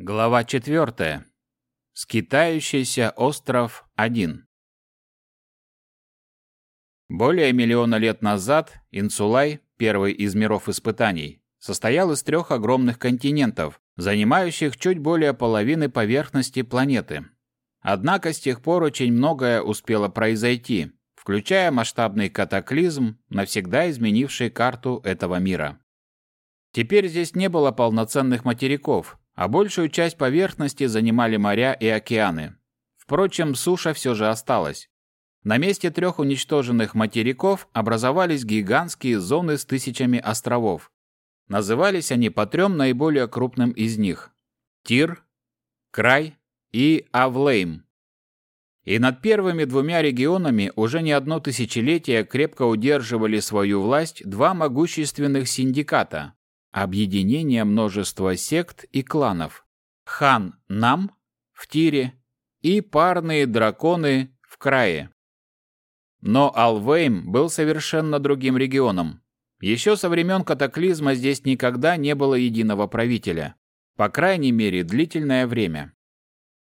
Глава 4. Скитающийся остров 1. Более миллиона лет назад Инсулай, первый из миров испытаний, состоял из трех огромных континентов, занимающих чуть более половины поверхности планеты. Однако с тех пор очень многое успело произойти, включая масштабный катаклизм, навсегда изменивший карту этого мира. Теперь здесь не было полноценных материков, а большую часть поверхности занимали моря и океаны. Впрочем, суша все же осталась. На месте трех уничтоженных материков образовались гигантские зоны с тысячами островов. Назывались они по трем наиболее крупным из них – Тир, Край и Авлейм. И над первыми двумя регионами уже не одно тысячелетие крепко удерживали свою власть два могущественных синдиката объединение множества сект и кланов. Хан Нам в Тире и парные драконы в Крае. Но Алвейм был совершенно другим регионом. Еще со времен катаклизма здесь никогда не было единого правителя. По крайней мере, длительное время.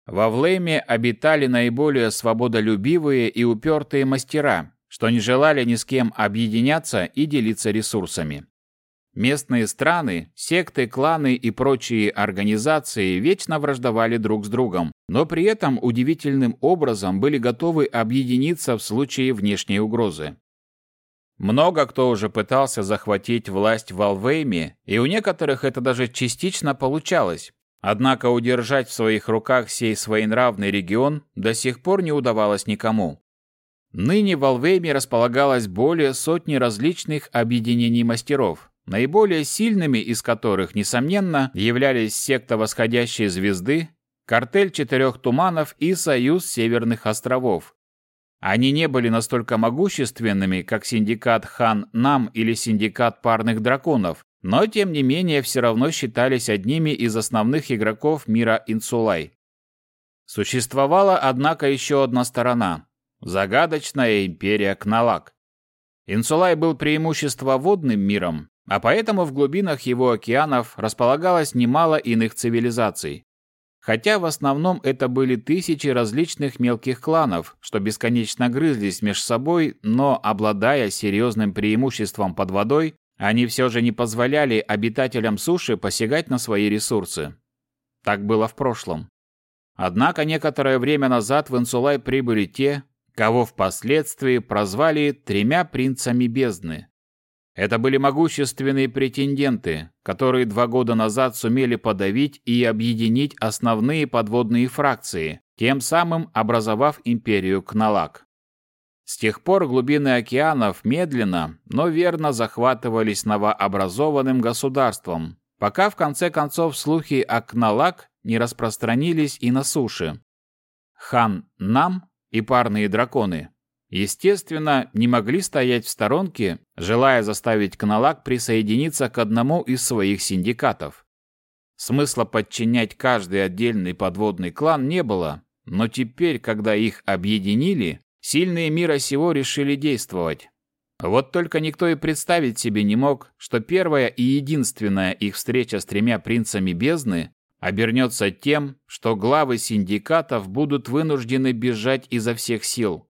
Во Влейме обитали наиболее свободолюбивые и упертые мастера, что не желали ни с кем объединяться и делиться ресурсами. Местные страны, секты, кланы и прочие организации вечно враждовали друг с другом, но при этом удивительным образом были готовы объединиться в случае внешней угрозы. Много кто уже пытался захватить власть в Алвейме, и у некоторых это даже частично получалось. Однако удержать в своих руках сей своенравный регион до сих пор не удавалось никому. Ныне в Алвейме располагалось более сотни различных объединений мастеров, наиболее сильными из которых, несомненно, являлись секта восходящей звезды, картель четырех туманов и союз северных островов. Они не были настолько могущественными, как синдикат Хан-Нам или синдикат парных драконов, но тем не менее все равно считались одними из основных игроков мира Инсулай. Существовала, однако, еще одна сторона – загадочная империя Кналак. Инсулай был преимущество водным миром, а поэтому в глубинах его океанов располагалось немало иных цивилизаций. Хотя в основном это были тысячи различных мелких кланов, что бесконечно грызлись между собой, но, обладая серьезным преимуществом под водой, они все же не позволяли обитателям суши посягать на свои ресурсы. Так было в прошлом. Однако некоторое время назад в Инсулай прибыли те, кого впоследствии прозвали «тремя принцами бездны», это были могущественные претенденты, которые два года назад сумели подавить и объединить основные подводные фракции, тем самым образовав империю Кналак. С тех пор глубины океанов медленно, но верно захватывались новообразованным государством, пока в конце концов слухи о Кналак не распространились и на суше. Хан Нам и парные драконы естественно, не могли стоять в сторонке, желая заставить Кналак присоединиться к одному из своих синдикатов. Смысла подчинять каждый отдельный подводный клан не было, но теперь, когда их объединили, сильные мира сего решили действовать. Вот только никто и представить себе не мог, что первая и единственная их встреча с тремя принцами бездны обернется тем, что главы синдикатов будут вынуждены бежать изо всех сил.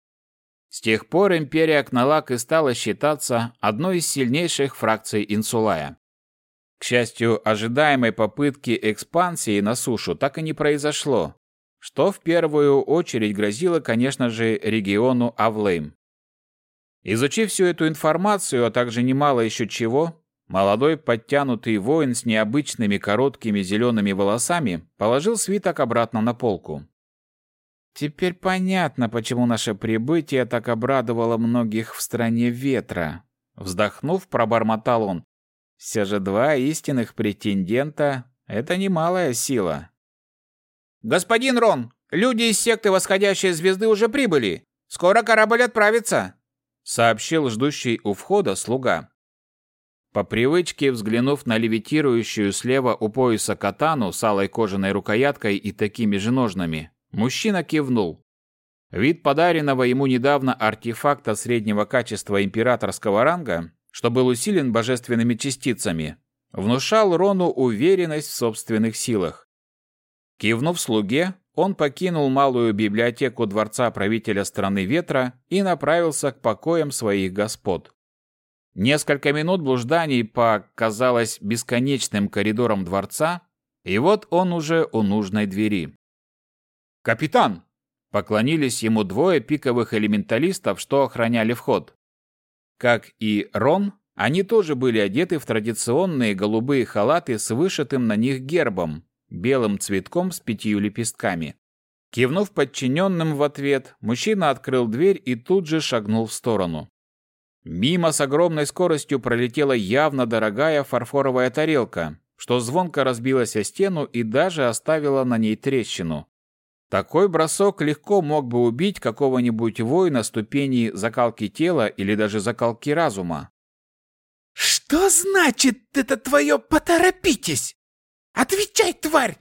С тех пор империя Кналак и стала считаться одной из сильнейших фракций Инсулая. К счастью, ожидаемой попытки экспансии на сушу так и не произошло, что в первую очередь грозило, конечно же, региону Авлейм. Изучив всю эту информацию, а также немало еще чего, молодой подтянутый воин с необычными короткими зелеными волосами положил свиток обратно на полку. Теперь понятно, почему наше прибытие так обрадовало многих в стране ветра. Вздохнув, пробормотал он. Все же два истинных претендента — это немалая сила. «Господин Рон, люди из секты Восходящей Звезды уже прибыли. Скоро корабль отправится», — сообщил ждущий у входа слуга. По привычке, взглянув на левитирующую слева у пояса катану с алой кожаной рукояткой и такими же ножнами, Мужчина кивнул. Вид подаренного ему недавно артефакта среднего качества императорского ранга, что был усилен божественными частицами, внушал Рону уверенность в собственных силах. Кивнув слуге, он покинул малую библиотеку дворца правителя страны ветра и направился к покоям своих господ. Несколько минут блужданий по, казалось, бесконечным коридорам дворца, и вот он уже у нужной двери. «Капитан!» – поклонились ему двое пиковых элементалистов, что охраняли вход. Как и Рон, они тоже были одеты в традиционные голубые халаты с вышитым на них гербом, белым цветком с пятью лепестками. Кивнув подчиненным в ответ, мужчина открыл дверь и тут же шагнул в сторону. Мимо с огромной скоростью пролетела явно дорогая фарфоровая тарелка, что звонко разбилась о стену и даже оставила на ней трещину. Такой бросок легко мог бы убить какого-нибудь воина ступени закалки тела или даже закалки разума. «Что значит это твое «поторопитесь»? Отвечай, тварь!»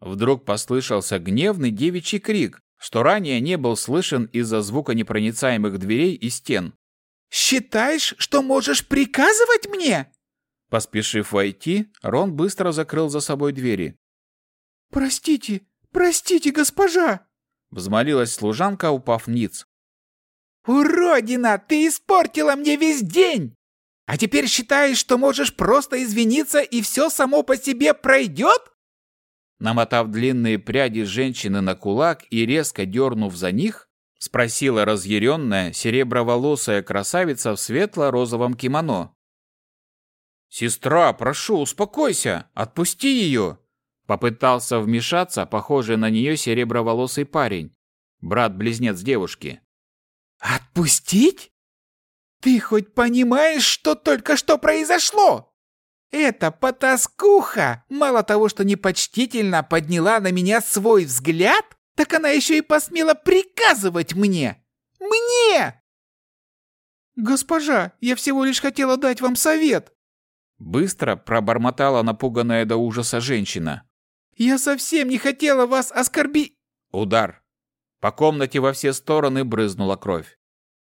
Вдруг послышался гневный девичий крик, что ранее не был слышен из-за звуконепроницаемых дверей и стен. «Считаешь, что можешь приказывать мне?» Поспешив войти, Рон быстро закрыл за собой двери. «Простите, простите, госпожа!» Взмолилась служанка, упав ниц. «Уродина, ты испортила мне весь день! А теперь считаешь, что можешь просто извиниться и все само по себе пройдет?» Намотав длинные пряди женщины на кулак и резко дернув за них, спросила разъяренная сереброволосая красавица в светло-розовом кимоно. «Сестра, прошу, успокойся! Отпусти ее!» Попытался вмешаться похожий на нее сереброволосый парень, брат-близнец девушки. «Отпустить? Ты хоть понимаешь, что только что произошло? Эта потаскуха мало того, что непочтительно подняла на меня свой взгляд, так она еще и посмела приказывать мне! Мне!» «Госпожа, я всего лишь хотела дать вам совет!» Быстро пробормотала напуганная до ужаса женщина. «Я совсем не хотела вас оскорбить!» Удар. По комнате во все стороны брызнула кровь.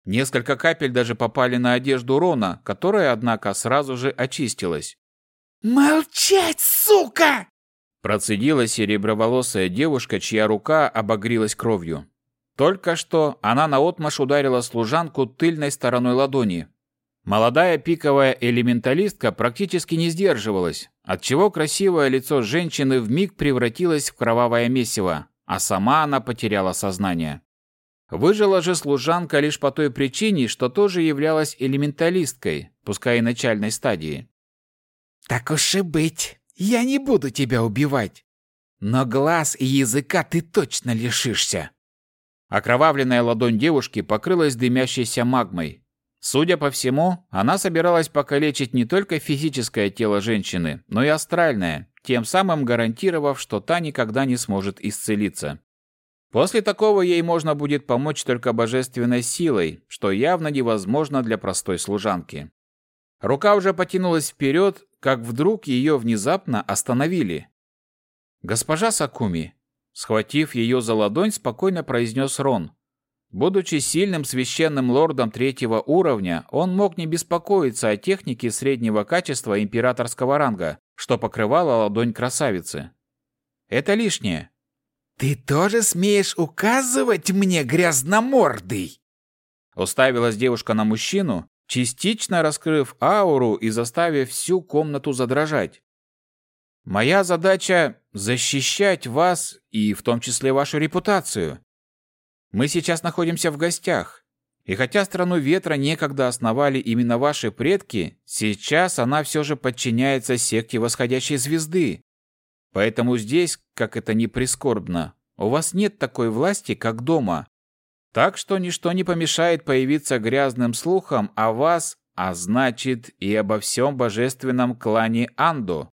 Несколько капель даже попали на одежду Рона, которая, однако, сразу же очистилась. «Молчать, сука!» Процедила сереброволосая девушка, чья рука обогрилась кровью. Только что она наотмашь ударила служанку тыльной стороной ладони, Молодая пиковая элементалистка практически не сдерживалась, отчего красивое лицо женщины вмиг превратилось в кровавое месиво, а сама она потеряла сознание. Выжила же служанка лишь по той причине, что тоже являлась элементалисткой, пускай и начальной стадии. «Так уж и быть, я не буду тебя убивать, но глаз и языка ты точно лишишься». Окровавленная ладонь девушки покрылась дымящейся магмой, Судя по всему, она собиралась покалечить не только физическое тело женщины, но и астральное, тем самым гарантировав, что та никогда не сможет исцелиться. После такого ей можно будет помочь только божественной силой, что явно невозможно для простой служанки. Рука уже потянулась вперед, как вдруг ее внезапно остановили. «Госпожа Сакуми», схватив ее за ладонь, спокойно произнес Рон, Будучи сильным священным лордом третьего уровня, он мог не беспокоиться о технике среднего качества императорского ранга, что покрывала ладонь красавицы. Это лишнее. «Ты тоже смеешь указывать мне грязномордый?» Уставилась девушка на мужчину, частично раскрыв ауру и заставив всю комнату задрожать. «Моя задача — защищать вас и в том числе вашу репутацию. Мы сейчас находимся в гостях. И хотя страну ветра некогда основали именно ваши предки, сейчас она все же подчиняется секте восходящей звезды. Поэтому здесь, как это ни прискорбно, у вас нет такой власти, как дома. Так что ничто не помешает появиться грязным слухам о вас, а значит и обо всем божественном клане Андо.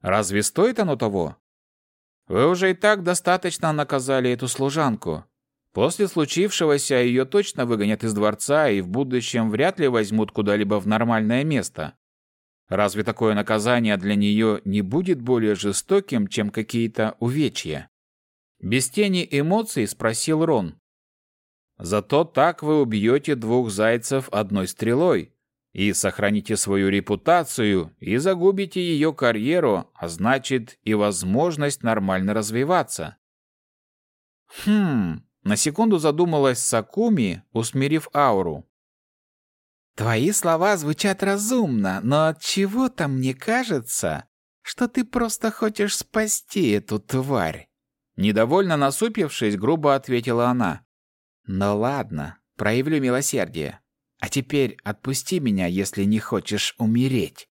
Разве стоит оно того? Вы уже и так достаточно наказали эту служанку. После случившегося ее точно выгонят из дворца и в будущем вряд ли возьмут куда-либо в нормальное место. Разве такое наказание для нее не будет более жестоким, чем какие-то увечья? Без тени эмоций спросил Рон. Зато так вы убьете двух зайцев одной стрелой. и сохраните свою репутацию, и загубите ее карьеру, а значит и возможность нормально развиваться. Хм, на секунду задумалась Сакуми, усмирив ауру. Твои слова звучат разумно, но от чего-то мне кажется, что ты просто хочешь спасти эту тварь. Недовольно насупившись, грубо ответила она. «Ну ладно, проявлю милосердие. А теперь отпусти меня, если не хочешь умереть».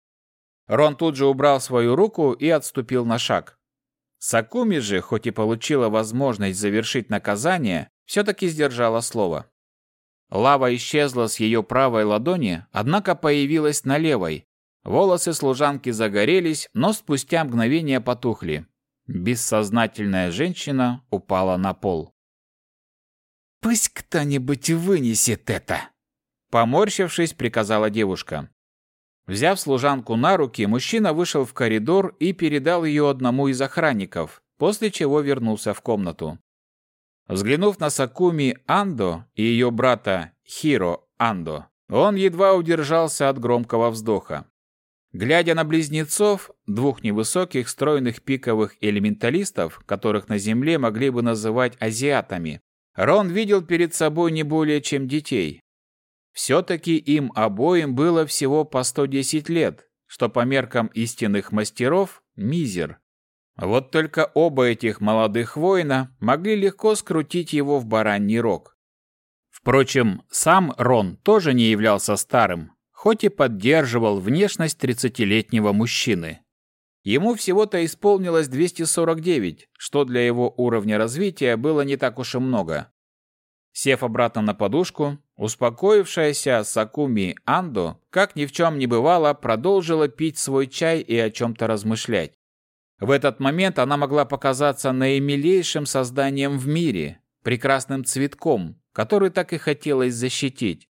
Рон тут же убрал свою руку и отступил на шаг. Сакуми же, хоть и получила возможность завершить наказание, все-таки сдержала слово. Лава исчезла с ее правой ладони, однако появилась на левой. Волосы служанки загорелись, но спустя мгновение потухли. Бессознательная женщина упала на пол. «Пусть кто-нибудь вынесет это!» Поморщившись, приказала девушка. Взяв служанку на руки, мужчина вышел в коридор и передал ее одному из охранников, после чего вернулся в комнату. Взглянув на Сакуми Андо и ее брата Хиро Андо, он едва удержался от громкого вздоха. Глядя на близнецов, двух невысоких, стройных пиковых элементалистов, которых на Земле могли бы называть азиатами, Рон видел перед собой не более чем детей. Все-таки им обоим было всего по 110 лет, что по меркам истинных мастеров – мизер. Вот только оба этих молодых воина могли легко скрутить его в бараний рог. Впрочем, сам Рон тоже не являлся старым, хоть и поддерживал внешность тридцатилетнего мужчины. Ему всего-то исполнилось 249, что для его уровня развития было не так уж и много. Сев обратно на подушку, успокоившаяся Сакуми Андо, как ни в чем не бывало, продолжила пить свой чай и о чем-то размышлять. В этот момент она могла показаться наимилейшим созданием в мире, прекрасным цветком, который так и хотелось защитить.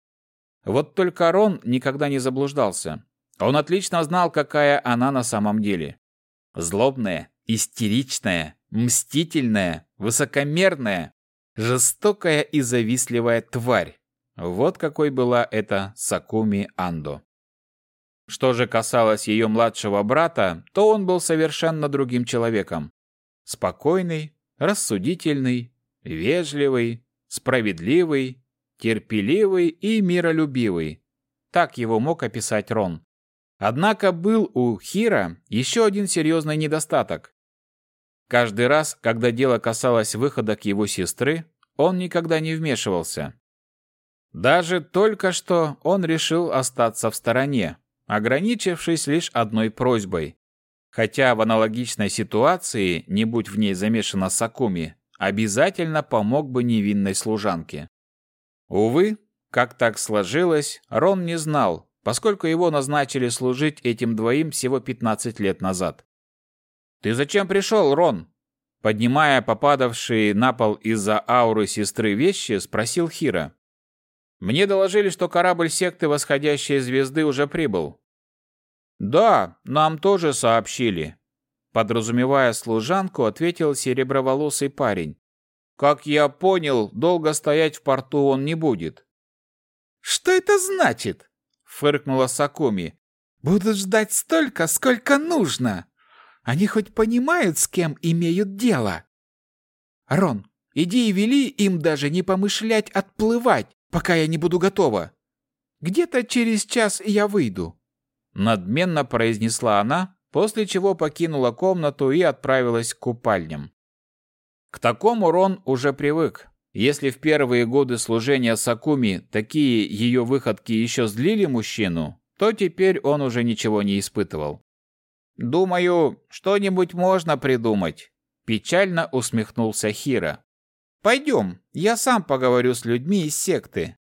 Вот только Рон никогда не заблуждался. Он отлично знал, какая она на самом деле. Злобная, истеричная, мстительная, высокомерная, жестокая и завистливая тварь. Вот какой была эта Сакуми Андо. Что же касалось ее младшего брата, то он был совершенно другим человеком. Спокойный, рассудительный, вежливый, справедливый, терпеливый и миролюбивый. Так его мог описать Рон. Однако был у Хира еще один серьезный недостаток. Каждый раз, когда дело касалось выхода к его сестры, он никогда не вмешивался. Даже только что он решил остаться в стороне, ограничившись лишь одной просьбой. Хотя в аналогичной ситуации, не будь в ней замешана Сакуми, обязательно помог бы невинной служанке. Увы, как так сложилось, Рон не знал, поскольку его назначили служить этим двоим всего 15 лет назад. «Ты зачем пришел, Рон?» Поднимая попадавшие на пол из-за ауры сестры вещи, спросил Хира. «Мне доложили, что корабль секты Восходящей Звезды уже прибыл». «Да, нам тоже сообщили», подразумевая служанку, ответил сереброволосый парень. Как я понял, долго стоять в порту он не будет. Что это значит? фыркнула Сакуми. Будут ждать столько, сколько нужно. Они хоть понимают, с кем имеют дело. Рон, иди и вели им даже не помышлять отплывать, пока я не буду готова. Где-то через час я выйду. Надменно произнесла она, после чего покинула комнату и отправилась к купальням. К такому Рон уже привык. Если в первые годы служения Сакуми такие ее выходки еще злили мужчину, то теперь он уже ничего не испытывал. «Думаю, что-нибудь можно придумать», – печально усмехнулся Хира. «Пойдем, я сам поговорю с людьми из секты».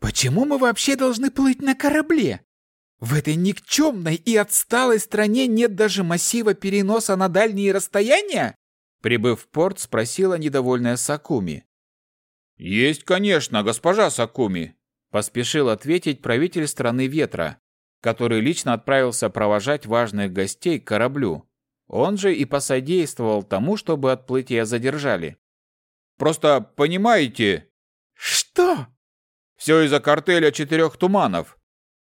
«Почему мы вообще должны плыть на корабле? В этой никчемной и отсталой стране нет даже массива переноса на дальние расстояния?» Прибыв в порт, спросила недовольная Сакуми. «Есть, конечно, госпожа Сакуми», – поспешил ответить правитель страны Ветра, который лично отправился провожать важных гостей к кораблю. Он же и посодействовал тому, чтобы отплытие задержали. «Просто понимаете...» «Что? Все из-за картеля четырех туманов.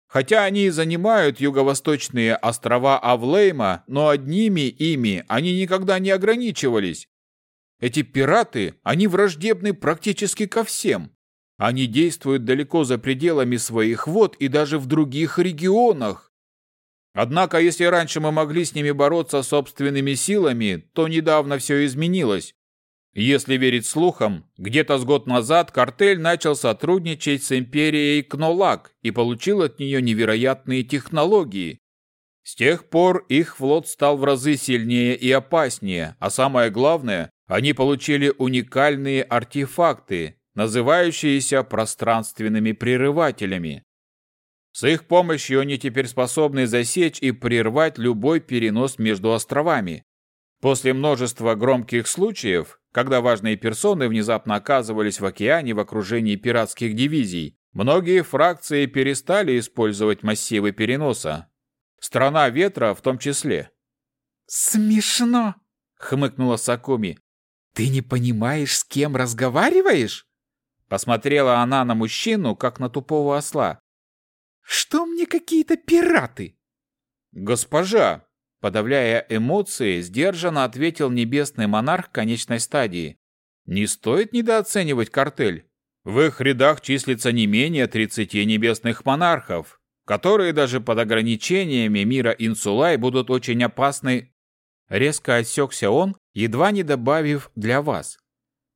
Хотя они и занимают юго-восточные острова Авлейма, но одними ими они никогда не ограничивались. Эти пираты, они враждебны практически ко всем. Они действуют далеко за пределами своих вод и даже в других регионах. Однако, если раньше мы могли с ними бороться собственными силами, то недавно все изменилось. Если верить слухам, где-то с год назад картель начал сотрудничать с империей Кнолак и получил от нее невероятные технологии. С тех пор их флот стал в разы сильнее и опаснее, а самое главное, они получили уникальные артефакты, называющиеся пространственными прерывателями. С их помощью они теперь способны засечь и прервать любой перенос между островами. После множества громких случаев когда важные персоны внезапно оказывались в океане в окружении пиратских дивизий, многие фракции перестали использовать массивы переноса. Страна ветра в том числе. «Смешно!» — хмыкнула Сакуми. «Ты не понимаешь, с кем разговариваешь?» Посмотрела она на мужчину, как на тупого осла. «Что мне какие-то пираты?» «Госпожа, Подавляя эмоции, сдержанно ответил небесный монарх конечной стадии. Не стоит недооценивать картель. В их рядах числится не менее 30 небесных монархов, которые даже под ограничениями мира Инсулай будут очень опасны. Резко отсекся он, едва не добавив «для вас».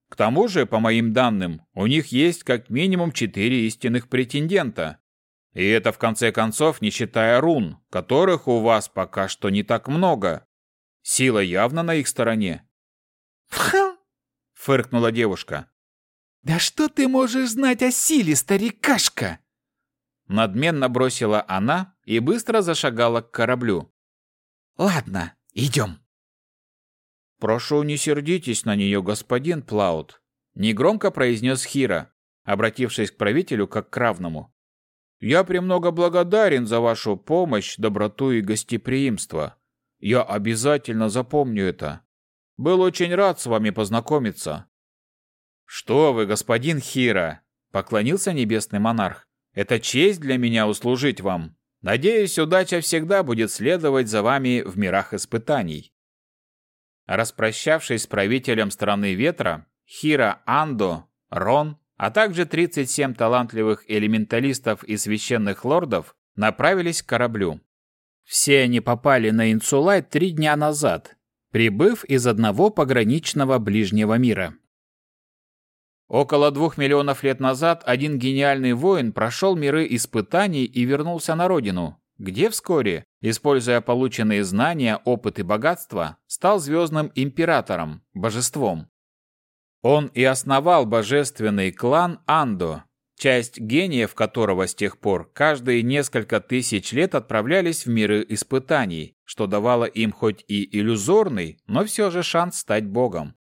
К тому же, по моим данным, у них есть как минимум четыре истинных претендента. И это в конце концов не считая рун, которых у вас пока что не так много. Сила явно на их стороне. «Ха!» — фыркнула девушка. «Да что ты можешь знать о силе, старикашка?» Надменно бросила она и быстро зашагала к кораблю. «Ладно, идем». «Прошу, не сердитесь на нее, господин Плаут», — негромко произнес Хира, обратившись к правителю как к равному. Я премного благодарен за вашу помощь, доброту и гостеприимство. Я обязательно запомню это. Был очень рад с вами познакомиться. Что вы, господин Хира, поклонился небесный монарх. Это честь для меня услужить вам. Надеюсь, удача всегда будет следовать за вами в мирах испытаний. Распрощавшись с правителем страны ветра, Хира Андо, Рон а также 37 талантливых элементалистов и священных лордов направились к кораблю. Все они попали на Инсулай три дня назад, прибыв из одного пограничного ближнего мира. Около двух миллионов лет назад один гениальный воин прошел миры испытаний и вернулся на родину, где вскоре, используя полученные знания, опыт и богатство, стал звездным императором, божеством. Он и основал божественный клан Андо, часть гениев которого с тех пор каждые несколько тысяч лет отправлялись в миры испытаний, что давало им хоть и иллюзорный, но все же шанс стать богом.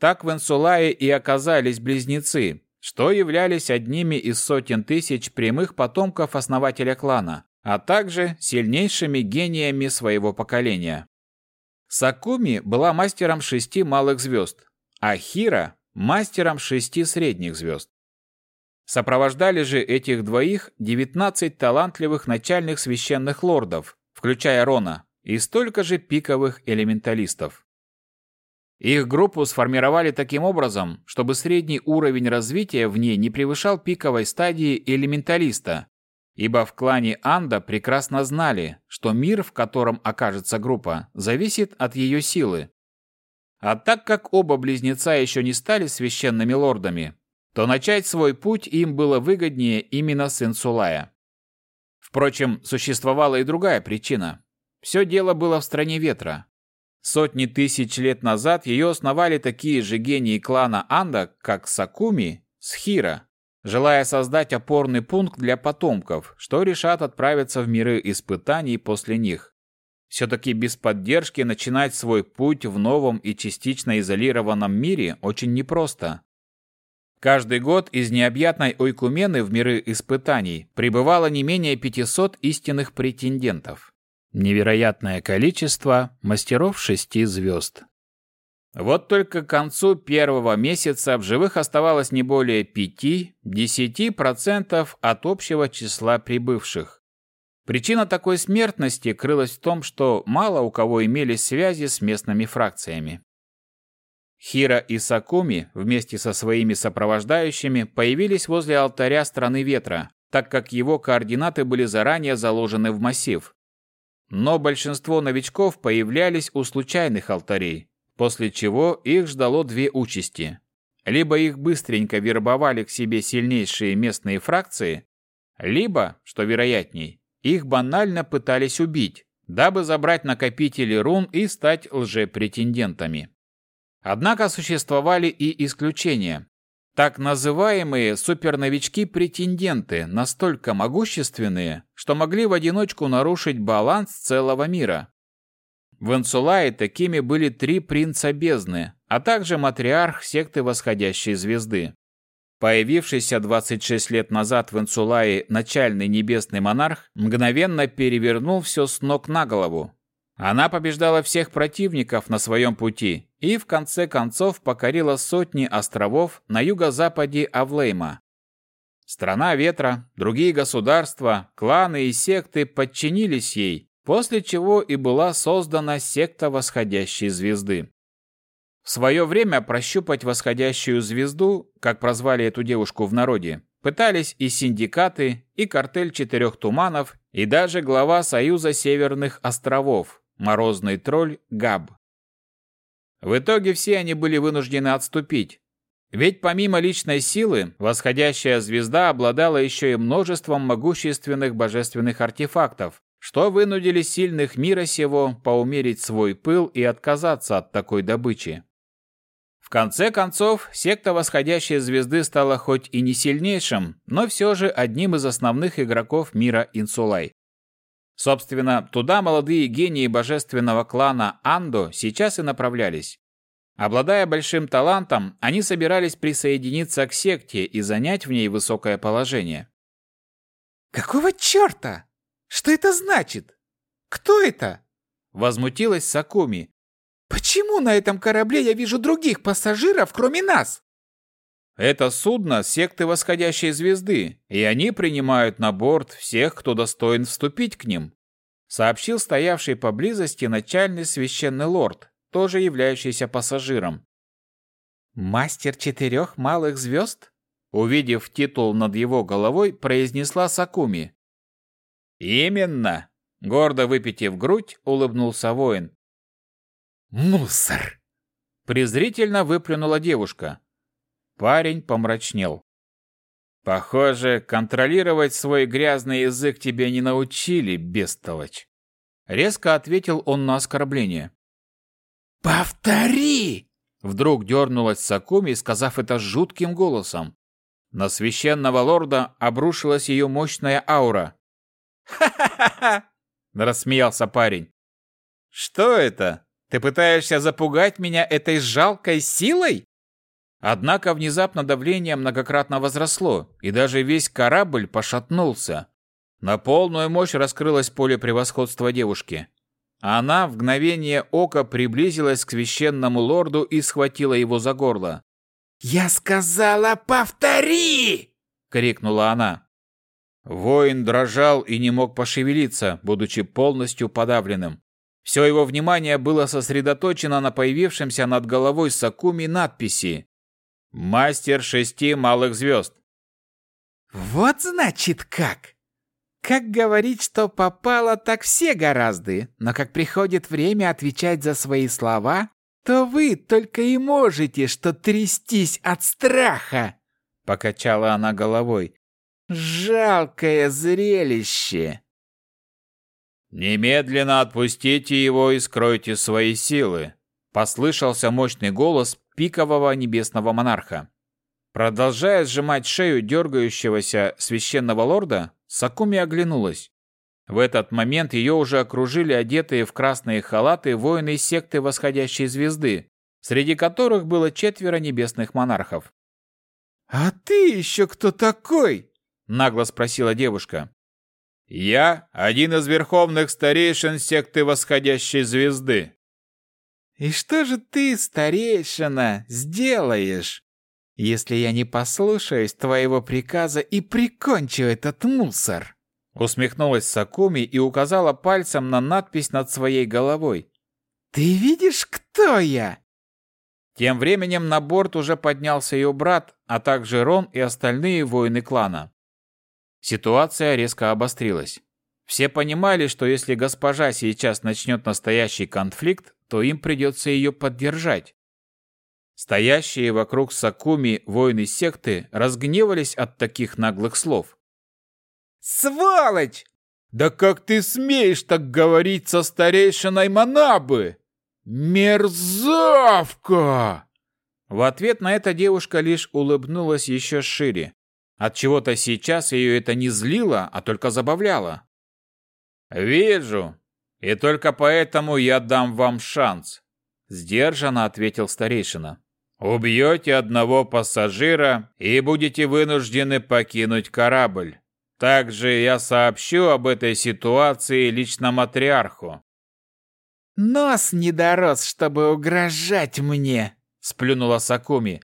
Так в Инсулае и оказались близнецы, что являлись одними из сотен тысяч прямых потомков основателя клана, а также сильнейшими гениями своего поколения. Сакуми была мастером шести малых звезд, а Хира – мастером шести средних звезд. Сопровождали же этих двоих 19 талантливых начальных священных лордов, включая Рона, и столько же пиковых элементалистов. Их группу сформировали таким образом, чтобы средний уровень развития в ней не превышал пиковой стадии элементалиста, ибо в клане Анда прекрасно знали, что мир, в котором окажется группа, зависит от ее силы, а так как оба близнеца еще не стали священными лордами, то начать свой путь им было выгоднее именно с Инсулая. Впрочем, существовала и другая причина. Все дело было в стране ветра. Сотни тысяч лет назад ее основали такие же гении клана Анда, как Сакуми, Схира, желая создать опорный пункт для потомков, что решат отправиться в миры испытаний после них. Все-таки без поддержки начинать свой путь в новом и частично изолированном мире очень непросто. Каждый год из необъятной Ойкумены в миры испытаний прибывало не менее 500 истинных претендентов. Невероятное количество мастеров шести звезд. Вот только к концу первого месяца в живых оставалось не более 5-10% от общего числа прибывших. Причина такой смертности крылась в том, что мало у кого имелись связи с местными фракциями. Хира и Сакуми вместе со своими сопровождающими появились возле алтаря Страны Ветра, так как его координаты были заранее заложены в массив. Но большинство новичков появлялись у случайных алтарей, после чего их ждало две участи. Либо их быстренько вербовали к себе сильнейшие местные фракции, либо, что вероятней, их банально пытались убить, дабы забрать накопители рун и стать лжепретендентами. Однако существовали и исключения. Так называемые суперновички-претенденты настолько могущественные, что могли в одиночку нарушить баланс целого мира. В Инсулае такими были три принца бездны, а также матриарх секты восходящей звезды. Появившийся 26 лет назад в Инсулае начальный небесный монарх мгновенно перевернул все с ног на голову. Она побеждала всех противников на своем пути и в конце концов покорила сотни островов на юго-западе Авлейма. Страна ветра, другие государства, кланы и секты подчинились ей, после чего и была создана секта восходящей звезды. В свое время прощупать восходящую звезду, как прозвали эту девушку в народе, пытались и синдикаты, и картель четырех туманов, и даже глава Союза Северных островов, морозный тролль Габ. В итоге все они были вынуждены отступить. Ведь помимо личной силы, восходящая звезда обладала еще и множеством могущественных божественных артефактов, что вынудили сильных мира сего поумерить свой пыл и отказаться от такой добычи. В конце концов, секта восходящей звезды стала хоть и не сильнейшим, но все же одним из основных игроков мира Инсулай. Собственно, туда молодые гении божественного клана Андо сейчас и направлялись. Обладая большим талантом, они собирались присоединиться к секте и занять в ней высокое положение. «Какого черта? Что это значит? Кто это?» Возмутилась Сакуми, Почему на этом корабле я вижу других пассажиров, кроме нас? Это судно секты восходящей звезды, и они принимают на борт всех, кто достоин вступить к ним, сообщил стоявший поблизости начальный священный лорд, тоже являющийся пассажиром. Мастер четырех малых звезд? Увидев титул над его головой, произнесла Сакуми. «Именно!» Гордо выпитив грудь, улыбнулся воин. «Мусор!» Презрительно выплюнула девушка. Парень помрачнел. «Похоже, контролировать свой грязный язык тебе не научили, бестолочь!» Резко ответил он на оскорбление. «Повтори!» Вдруг дернулась Сакуми, сказав это жутким голосом. На священного лорда обрушилась ее мощная аура. «Ха-ха-ха!» — рассмеялся парень. «Что это?» Ты пытаешься запугать меня этой жалкой силой? Однако внезапно давление многократно возросло, и даже весь корабль пошатнулся. На полную мощь раскрылось поле превосходства девушки. Она в мгновение ока приблизилась к священному лорду и схватила его за горло. «Я сказала, повтори!» — крикнула она. Воин дрожал и не мог пошевелиться, будучи полностью подавленным. Все его внимание было сосредоточено на появившемся над головой Сакуми надписи «Мастер шести малых звезд». «Вот значит как!» Как говорить, что попало, так все гораздо, но как приходит время отвечать за свои слова, то вы только и можете что трястись от страха!» Покачала она головой. «Жалкое зрелище!» «Немедленно отпустите его и скройте свои силы», — послышался мощный голос пикового небесного монарха. Продолжая сжимать шею дергающегося священного лорда, Сакуми оглянулась. В этот момент ее уже окружили одетые в красные халаты воины секты восходящей звезды, среди которых было четверо небесных монархов. «А ты еще кто такой?» — нагло спросила девушка. Я один из верховных старейшин секты восходящей звезды. И что же ты, старейшина, сделаешь, если я не послушаюсь твоего приказа и прикончу этот мусор?» Усмехнулась Сакуми и указала пальцем на надпись над своей головой. «Ты видишь, кто я?» Тем временем на борт уже поднялся ее брат, а также Рон и остальные воины клана. Ситуация резко обострилась. Все понимали, что если госпожа сейчас начнет настоящий конфликт, то им придется ее поддержать. Стоящие вокруг Сакуми воины секты разгневались от таких наглых слов. «Сволочь! Да как ты смеешь так говорить со старейшиной Манабы? Мерзавка!» В ответ на это девушка лишь улыбнулась еще шире. От чего то сейчас ее это не злило, а только забавляло. «Вижу. И только поэтому я дам вам шанс», — сдержанно ответил старейшина. «Убьете одного пассажира и будете вынуждены покинуть корабль. Также я сообщу об этой ситуации лично матриарху». «Нос не дорос, чтобы угрожать мне», — сплюнула Сакуми.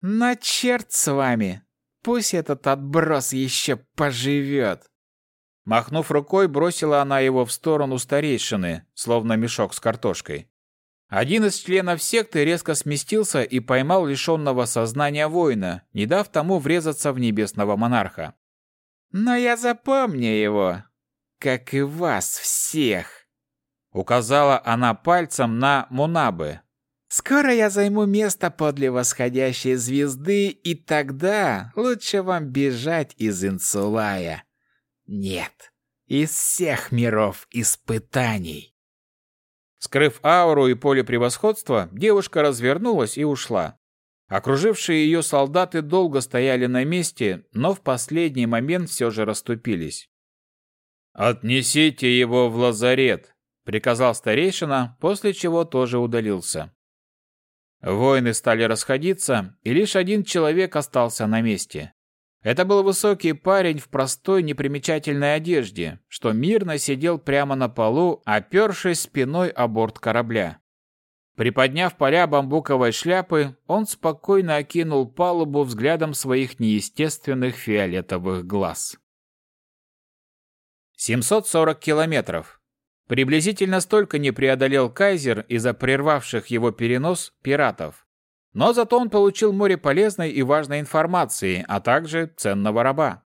«На черт с вами. Пусть этот отброс еще поживет». Махнув рукой, бросила она его в сторону старейшины, словно мешок с картошкой. Один из членов секты резко сместился и поймал лишенного сознания воина, не дав тому врезаться в небесного монарха. «Но я запомню его, как и вас всех», — указала она пальцем на Мунабы. «Скоро я займу место подле восходящей звезды, и тогда лучше вам бежать из Инсулая». Нет, из всех миров испытаний. Скрыв ауру и поле превосходства, девушка развернулась и ушла. Окружившие ее солдаты долго стояли на месте, но в последний момент все же расступились. «Отнесите его в лазарет», — приказал старейшина, после чего тоже удалился. Воины стали расходиться, и лишь один человек остался на месте. Это был высокий парень в простой непримечательной одежде, что мирно сидел прямо на полу, опершись спиной о борт корабля. Приподняв поля бамбуковой шляпы, он спокойно окинул палубу взглядом своих неестественных фиолетовых глаз. 740 километров. Приблизительно столько не преодолел Кайзер из-за прервавших его перенос пиратов. Но зато он получил море полезной и важной информации, а также ценного раба.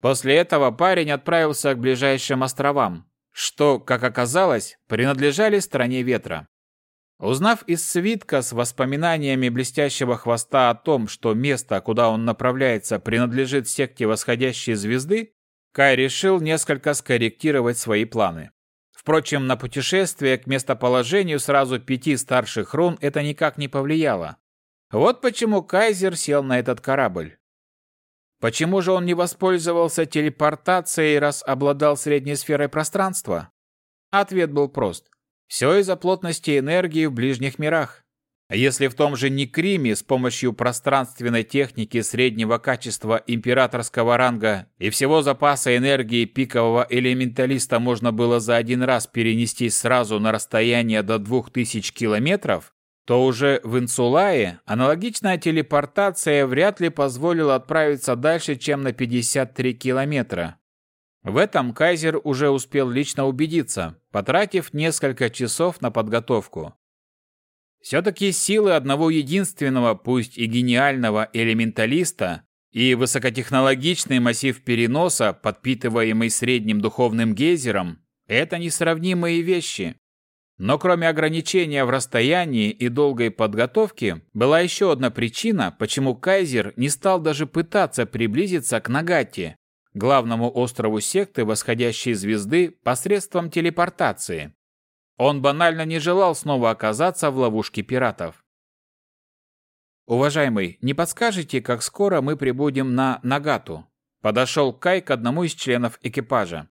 После этого парень отправился к ближайшим островам, что, как оказалось, принадлежали стране ветра. Узнав из свитка с воспоминаниями блестящего хвоста о том, что место, куда он направляется, принадлежит секте восходящей звезды, Кай решил несколько скорректировать свои планы. Впрочем, на путешествие к местоположению сразу пяти старших рун это никак не повлияло. Вот почему Кайзер сел на этот корабль. Почему же он не воспользовался телепортацией, раз обладал средней сферой пространства? Ответ был прост. Все из-за плотности энергии в ближних мирах. Если в том же Никриме с помощью пространственной техники среднего качества императорского ранга и всего запаса энергии пикового элементалиста можно было за один раз перенести сразу на расстояние до 2000 километров, то уже в Инсулае аналогичная телепортация вряд ли позволила отправиться дальше, чем на 53 километра. В этом Кайзер уже успел лично убедиться, потратив несколько часов на подготовку. Все-таки силы одного единственного, пусть и гениального элементалиста и высокотехнологичный массив переноса, подпитываемый средним духовным гейзером, это несравнимые вещи. Но кроме ограничения в расстоянии и долгой подготовки, была еще одна причина, почему Кайзер не стал даже пытаться приблизиться к Нагатте, главному острову секты восходящей звезды посредством телепортации. Он банально не желал снова оказаться в ловушке пиратов. «Уважаемый, не подскажете, как скоро мы прибудем на Нагату?» Подошел Кай к одному из членов экипажа.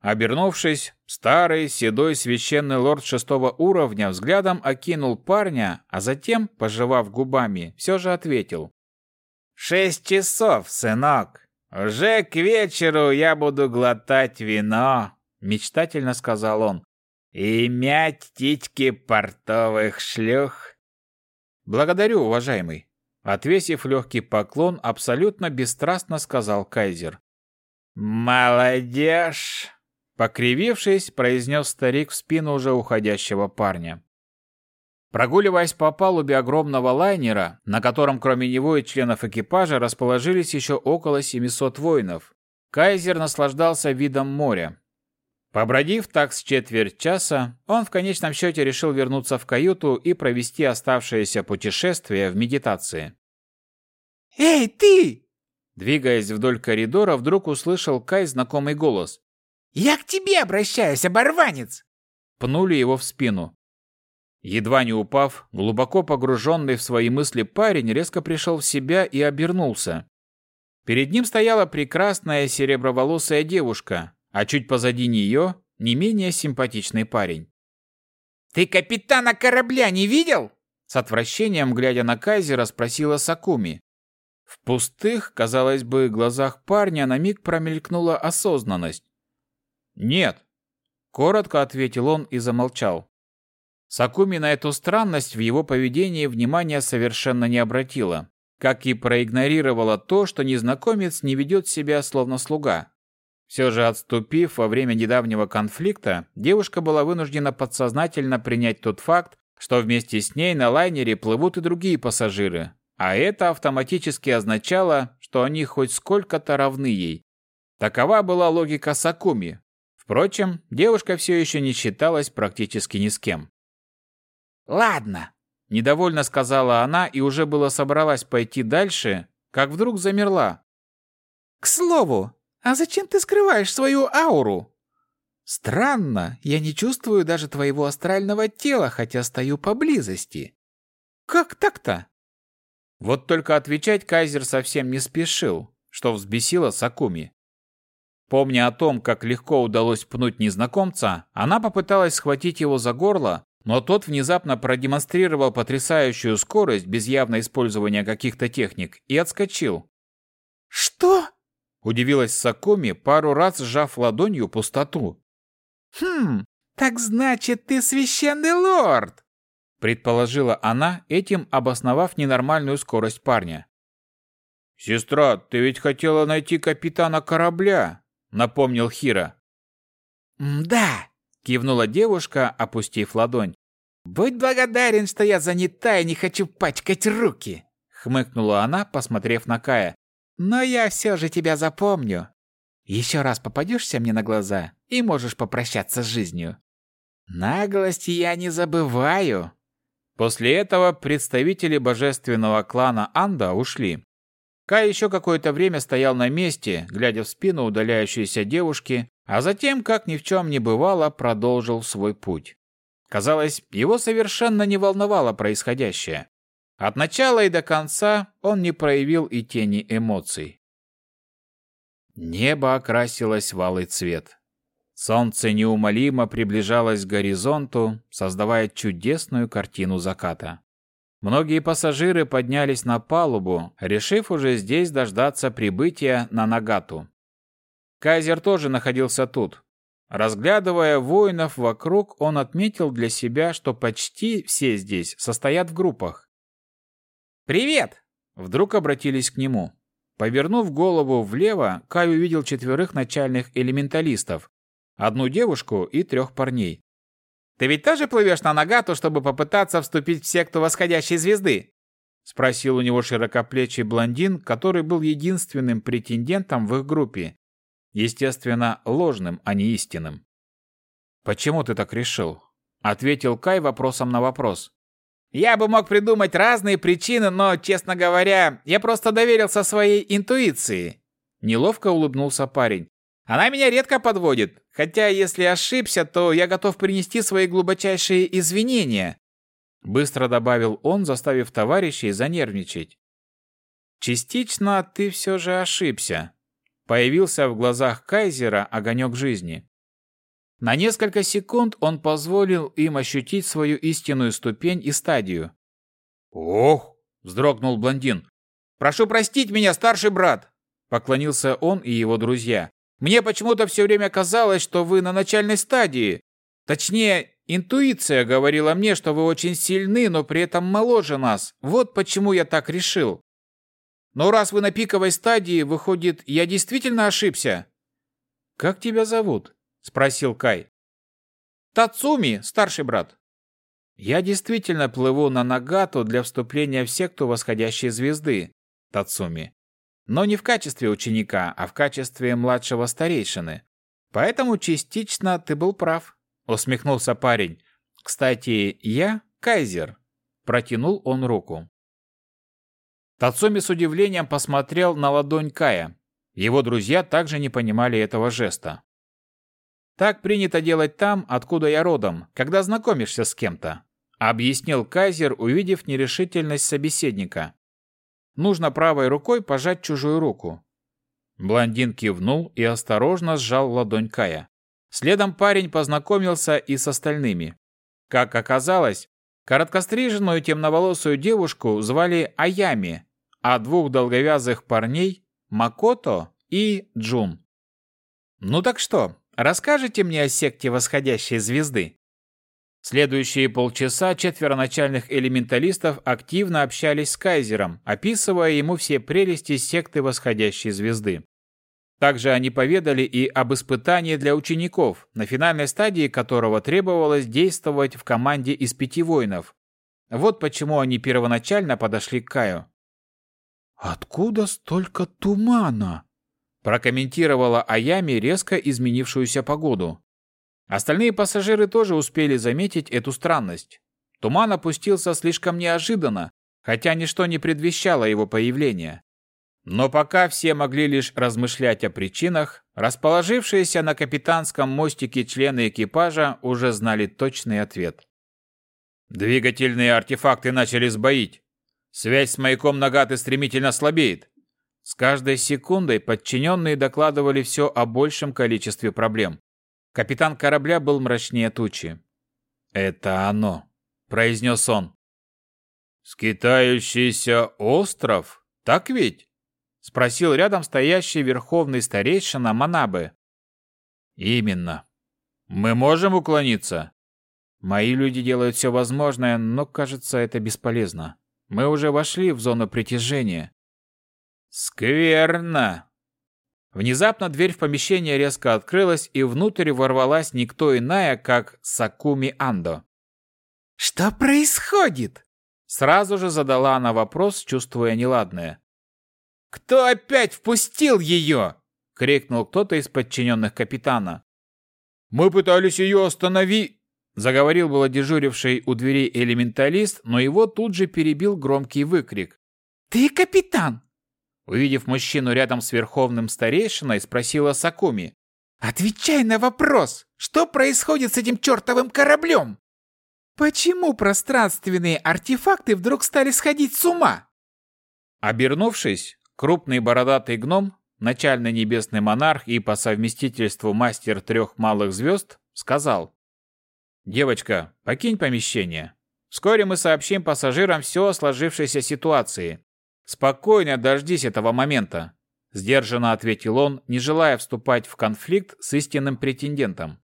Обернувшись, старый седой священный лорд шестого уровня взглядом окинул парня, а затем, пожевав губами, все же ответил. «Шесть часов, сынок. Уже к вечеру я буду глотать вино», — мечтательно сказал он. И мять титьки портовых шлюх. Благодарю, уважаемый. Отвесив легкий поклон, абсолютно бесстрастно сказал кайзер. «Молодежь!» Покривившись, произнес старик в спину уже уходящего парня. Прогуливаясь по палубе огромного лайнера, на котором кроме него и членов экипажа расположились еще около 700 воинов, Кайзер наслаждался видом моря. Побродив так с четверть часа, он в конечном счете решил вернуться в каюту и провести оставшееся путешествие в медитации. «Эй, ты!» Двигаясь вдоль коридора, вдруг услышал Кай знакомый голос. «Я к тебе обращаюсь, оборванец!» Пнули его в спину. Едва не упав, глубоко погруженный в свои мысли парень резко пришел в себя и обернулся. Перед ним стояла прекрасная сереброволосая девушка, а чуть позади нее не менее симпатичный парень. «Ты капитана корабля не видел?» С отвращением, глядя на Кайзера, спросила Сакуми. В пустых, казалось бы, глазах парня на миг промелькнула осознанность. «Нет», — коротко ответил он и замолчал. Сакуми на эту странность в его поведении внимания совершенно не обратила, как и проигнорировала то, что незнакомец не ведет себя словно слуга. Все же отступив во время недавнего конфликта, девушка была вынуждена подсознательно принять тот факт, что вместе с ней на лайнере плывут и другие пассажиры, а это автоматически означало, что они хоть сколько-то равны ей. Такова была логика Сакуми. Впрочем, девушка все еще не считалась практически ни с кем. «Ладно», — недовольно сказала она и уже было собралась пойти дальше, как вдруг замерла. «К слову, а зачем ты скрываешь свою ауру?» «Странно, я не чувствую даже твоего астрального тела, хотя стою поблизости. Как так-то?» Вот только отвечать Кайзер совсем не спешил, что взбесило Сакуми. Помня о том, как легко удалось пнуть незнакомца, она попыталась схватить его за горло, но тот внезапно продемонстрировал потрясающую скорость без явного использования каких-то техник и отскочил. «Что?» – удивилась Сакуми, пару раз сжав ладонью пустоту. «Хм, так значит, ты священный лорд!» – предположила она, этим обосновав ненормальную скорость парня. «Сестра, ты ведь хотела найти капитана корабля», – напомнил Хира. «Да», кивнула девушка, опустив ладонь. Будь благодарен, что я занята и не хочу пачкать руки, хмыкнула она, посмотрев на Кая. Но я все же тебя запомню. Еще раз попадешься мне на глаза и можешь попрощаться с жизнью. Наглости я не забываю. После этого представители божественного клана Анда ушли. Кай еще какое-то время стоял на месте, глядя в спину удаляющейся девушки, а затем, как ни в чем не бывало, продолжил свой путь. Казалось, его совершенно не волновало происходящее. От начала и до конца он не проявил и тени эмоций. Небо окрасилось в алый цвет. Солнце неумолимо приближалось к горизонту, создавая чудесную картину заката. Многие пассажиры поднялись на палубу, решив уже здесь дождаться прибытия на Нагату. Кайзер тоже находился тут. Разглядывая воинов вокруг, он отметил для себя, что почти все здесь состоят в группах. «Привет!» Вдруг обратились к нему. Повернув голову влево, Кай увидел четверых начальных элементалистов, одну девушку и трех парней. «Ты ведь тоже плывешь на Нагату, чтобы попытаться вступить в секту восходящей звезды?» Спросил у него широкоплечий блондин, который был единственным претендентом в их группе Естественно, ложным, а не истинным. «Почему ты так решил?» — ответил Кай вопросом на вопрос. «Я бы мог придумать разные причины, но, честно говоря, я просто доверился своей интуиции». Неловко улыбнулся парень. «Она меня редко подводит, хотя если ошибся, то я готов принести свои глубочайшие извинения». Быстро добавил он, заставив товарищей занервничать. «Частично ты все же ошибся», Появился в глазах Кайзера огонек жизни. На несколько секунд он позволил им ощутить свою истинную ступень и стадию. «Ох!» – вздрогнул блондин. «Прошу простить меня, старший брат!» – поклонился он и его друзья. «Мне почему-то все время казалось, что вы на начальной стадии. Точнее, интуиция говорила мне, что вы очень сильны, но при этом моложе нас. Вот почему я так решил. Но раз вы на пиковой стадии, выходит, я действительно ошибся. Как тебя зовут? Спросил Кай. Тацуми, старший брат. Я действительно плыву на Нагату для вступления в секту восходящей звезды, Тацуми. Но не в качестве ученика, а в качестве младшего старейшины. Поэтому частично ты был прав, усмехнулся парень. Кстати, я Кайзер. Протянул он руку. Тацуми с удивлением посмотрел на ладонь Кая. Его друзья также не понимали этого жеста. Так принято делать там, откуда я родом, когда знакомишься с кем-то, объяснил Кайзер, увидев нерешительность собеседника. Нужно правой рукой пожать чужую руку. Блондин кивнул и осторожно сжал ладонь Кая. Следом парень познакомился и с остальными. Как оказалось, короткостриженную темноволосую девушку звали Аями, а двух долговязых парней – Макото и Джун. «Ну так что, расскажете мне о секте восходящей звезды?» Следующие полчаса четверо начальных элементалистов активно общались с Кайзером, описывая ему все прелести секты восходящей звезды. Также они поведали и об испытании для учеников, на финальной стадии которого требовалось действовать в команде из пяти воинов. Вот почему они первоначально подошли к Каю. «Откуда столько тумана?» Прокомментировала Аями резко изменившуюся погоду. Остальные пассажиры тоже успели заметить эту странность. Туман опустился слишком неожиданно, хотя ничто не предвещало его появления. Но пока все могли лишь размышлять о причинах, расположившиеся на капитанском мостике члены экипажа уже знали точный ответ. Двигательные артефакты начали сбоить. Связь с маяком Нагаты стремительно слабеет. С каждой секундой подчиненные докладывали все о большем количестве проблем. Капитан корабля был мрачнее тучи. «Это оно», — произнес он. «Скитающийся остров? Так ведь?» — спросил рядом стоящий верховный старейшина Манабы. «Именно. Мы можем уклониться?» «Мои люди делают все возможное, но, кажется, это бесполезно. Мы уже вошли в зону притяжения». «Скверно!» Внезапно дверь в помещение резко открылась, и внутрь ворвалась никто иная, как Сакуми Андо. «Что происходит?» Сразу же задала она вопрос, чувствуя неладное. «Кто опять впустил ее?» — крикнул кто-то из подчиненных капитана. «Мы пытались ее остановить!» — заговорил было дежуривший у дверей элементалист, но его тут же перебил громкий выкрик. «Ты капитан! Увидев мужчину рядом с верховным старейшиной, спросила Сакуми. «Отвечай на вопрос! Что происходит с этим чертовым кораблем? Почему пространственные артефакты вдруг стали сходить с ума?» Обернувшись, крупный бородатый гном, начальный небесный монарх и по совместительству мастер трех малых звезд, сказал. «Девочка, покинь помещение. Вскоре мы сообщим пассажирам все о сложившейся ситуации. «Спокойно дождись этого момента», – сдержанно ответил он, не желая вступать в конфликт с истинным претендентом.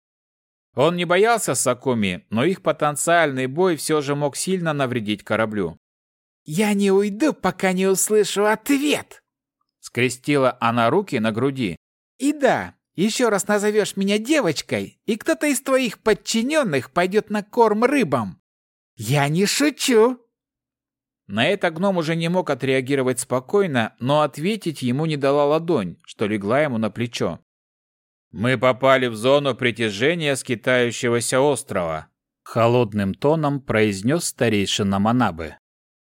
Он не боялся Сакуми, но их потенциальный бой все же мог сильно навредить кораблю. «Я не уйду, пока не услышу ответ!» Скрестила она руки на груди. «И да, еще раз назовешь меня девочкой, и кто-то из твоих подчиненных пойдет на корм рыбам. Я не шучу!» На это гном уже не мог отреагировать спокойно, но ответить ему не дала ладонь, что легла ему на плечо. «Мы попали в зону притяжения скитающегося острова», — холодным тоном произнес старейшина Манабы.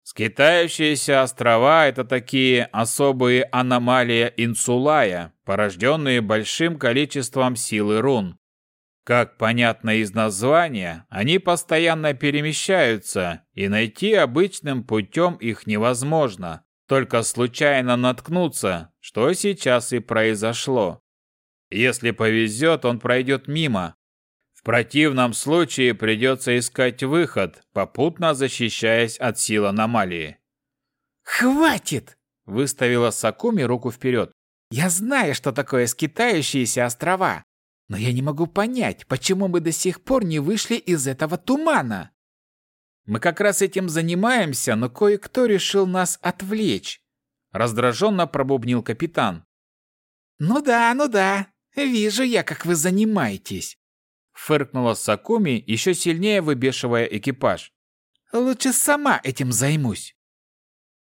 «Скитающиеся острова — это такие особые аномалии инсулая, порожденные большим количеством силы рун. Как понятно из названия, они постоянно перемещаются, и найти обычным путем их невозможно, только случайно наткнуться, что сейчас и произошло. Если повезет, он пройдет мимо. В противном случае придется искать выход, попутно защищаясь от сил аномалии. «Хватит!» – выставила Сакуми руку вперед. «Я знаю, что такое скитающиеся острова. Но я не могу понять, почему мы до сих пор не вышли из этого тумана. Мы как раз этим занимаемся, но кое-кто решил нас отвлечь. Раздраженно пробубнил капитан. Ну да, ну да. Вижу я, как вы занимаетесь. Фыркнула Сакуми, еще сильнее выбешивая экипаж. Лучше сама этим займусь.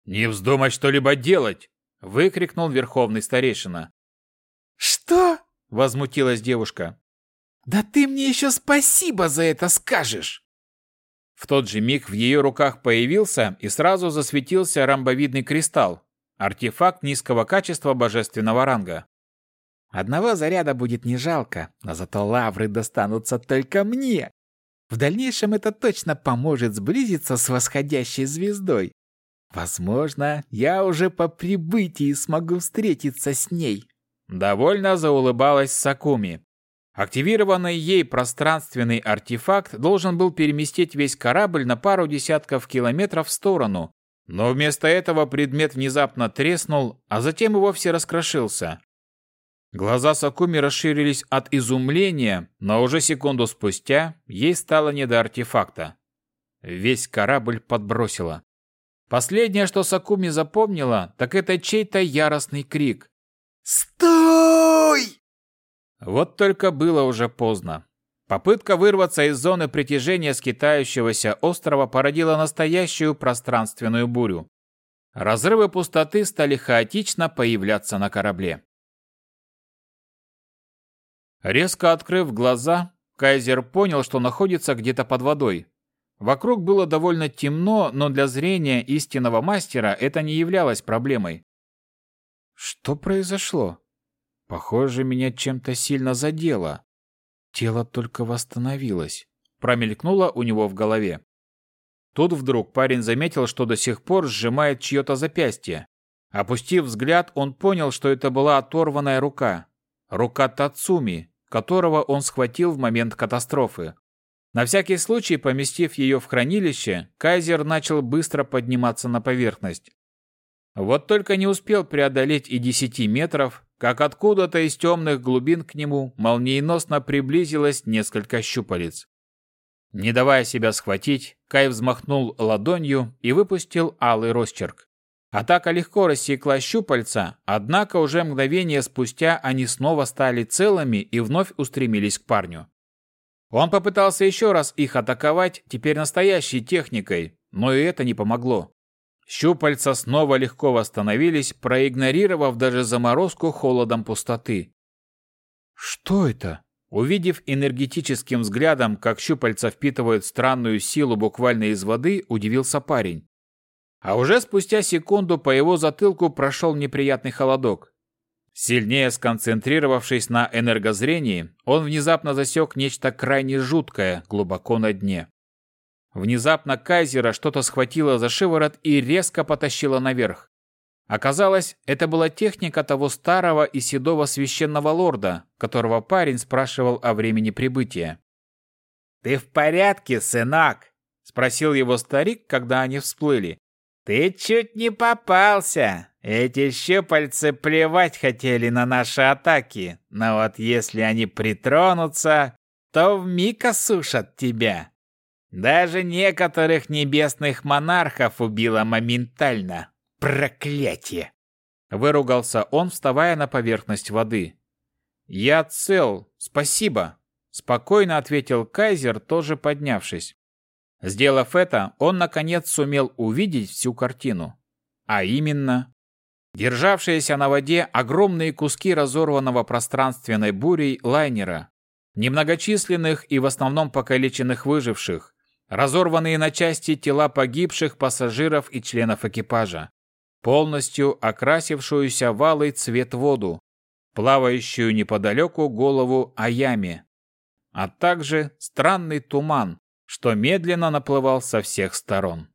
«Не вздумай что-либо делать!» — выкрикнул верховный старейшина. «Что?» — возмутилась девушка. «Да ты мне еще спасибо за это скажешь!» В тот же миг в ее руках появился и сразу засветился ромбовидный кристалл, артефакт низкого качества божественного ранга. «Одного заряда будет не жалко, но зато лавры достанутся только мне. В дальнейшем это точно поможет сблизиться с восходящей звездой. Возможно, я уже по прибытии смогу встретиться с ней. Довольно заулыбалась Сакуми. Активированный ей пространственный артефакт должен был переместить весь корабль на пару десятков километров в сторону, но вместо этого предмет внезапно треснул, а затем и вовсе раскрошился. Глаза Сакуми расширились от изумления, но уже секунду спустя ей стало не до артефакта. Весь корабль подбросило. Последнее, что Сакуми запомнила, так это чей-то яростный крик. «Стой!» Вот только было уже поздно. Попытка вырваться из зоны притяжения скитающегося острова породила настоящую пространственную бурю. Разрывы пустоты стали хаотично появляться на корабле. Резко открыв глаза, Кайзер понял, что находится где-то под водой. Вокруг было довольно темно, но для зрения истинного мастера это не являлось проблемой. Что произошло? Похоже, меня чем-то сильно задело. Тело только восстановилось. Промелькнуло у него в голове. Тут вдруг парень заметил, что до сих пор сжимает чье-то запястье. Опустив взгляд, он понял, что это была оторванная рука. Рука Тацуми, которого он схватил в момент катастрофы. На всякий случай, поместив ее в хранилище, Кайзер начал быстро подниматься на поверхность. Вот только не успел преодолеть и десяти метров, как откуда-то из темных глубин к нему молниеносно приблизилось несколько щупалец. Не давая себя схватить, Кай взмахнул ладонью и выпустил алый росчерк. Атака легко рассекла щупальца, однако уже мгновение спустя они снова стали целыми и вновь устремились к парню. Он попытался еще раз их атаковать, теперь настоящей техникой, но и это не помогло. Щупальца снова легко восстановились, проигнорировав даже заморозку холодом пустоты. «Что это?» Увидев энергетическим взглядом, как щупальца впитывают странную силу буквально из воды, удивился парень. А уже спустя секунду по его затылку прошел неприятный холодок. Сильнее сконцентрировавшись на энергозрении, он внезапно засек нечто крайне жуткое глубоко на дне. Внезапно Кайзера что-то схватило за шиворот и резко потащило наверх. Оказалось, это была техника того старого и седого священного лорда, которого парень спрашивал о времени прибытия. «Ты в порядке, сынок?» – спросил его старик, когда они всплыли. «Ты чуть не попался. Эти щупальцы плевать хотели на наши атаки, но вот если они притронутся, то вмиг осушат тебя. Даже некоторых небесных монархов убило моментально. Проклятие!» Выругался он, вставая на поверхность воды. «Я цел, спасибо», — спокойно ответил Кайзер, тоже поднявшись. Сделав это, он, наконец, сумел увидеть всю картину. А именно, Державшиеся на воде огромные куски разорванного пространственной бурей лайнера, немногочисленных и в основном покалеченных выживших, разорванные на части тела погибших пассажиров и членов экипажа, полностью окрасившуюся в алый цвет воду, плавающую неподалеку голову Аями, а также странный туман, что медленно наплывал со всех сторон.